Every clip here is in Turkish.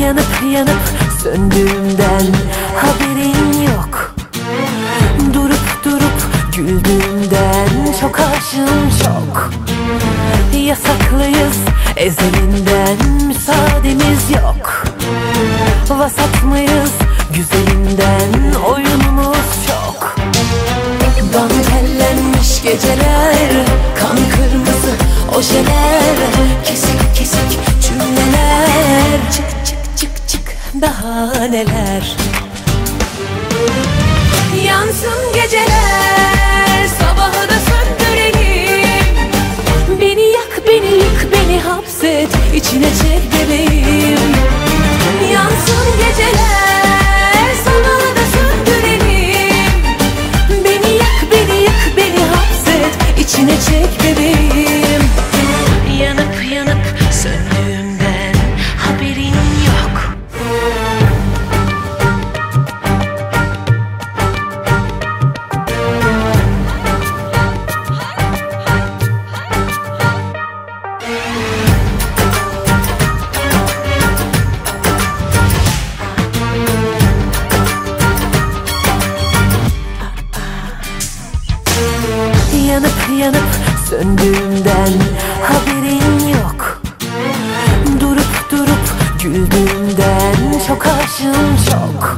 Yanıp yanıp söndüğümden haberin yok. Durup durup güldüğümden çok aşığım çok. Yasaklıyız ezelinden müsaademiz yok. Vasat mıyız? Güzelinden oyunumuz çok. Dantellenmiş geceler Kan kırmızı ojeler Kesik kesik cümleler. Çık çık çık çık daha neler? Yansın geceler söndüğümden haberin yok. Yanıp yanıp söndüğümden haberin güldüğümden çok aşığım çok.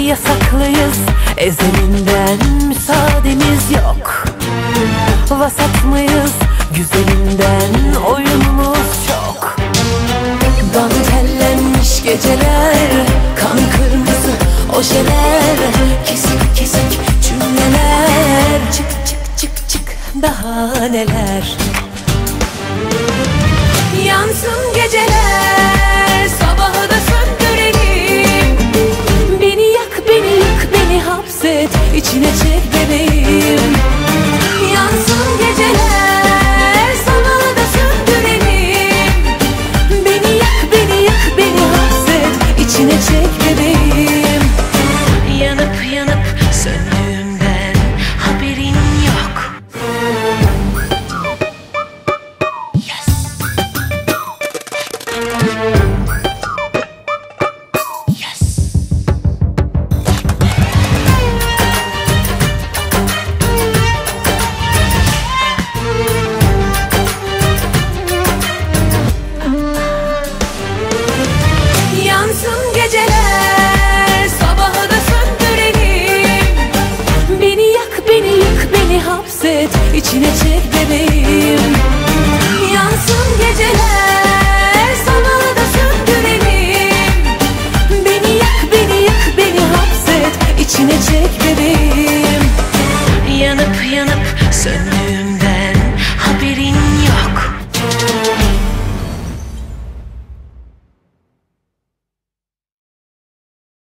Yasaklıyız ezelinden müsaademiz yok. Vasat mıyız güzelinden oyunumuz çok. Dantellenmiş geceler Kan kırmızı ojeler Kesik kesik cümleler. Çık çık çık çık daha neler hapset içine çek bebeğim et içine çek bebeğim. Yansın geceler sana da söndürelim Beni yak beni yak beni hapset içine çek bebeğim. Yanıp yanıp söndüğümden haberin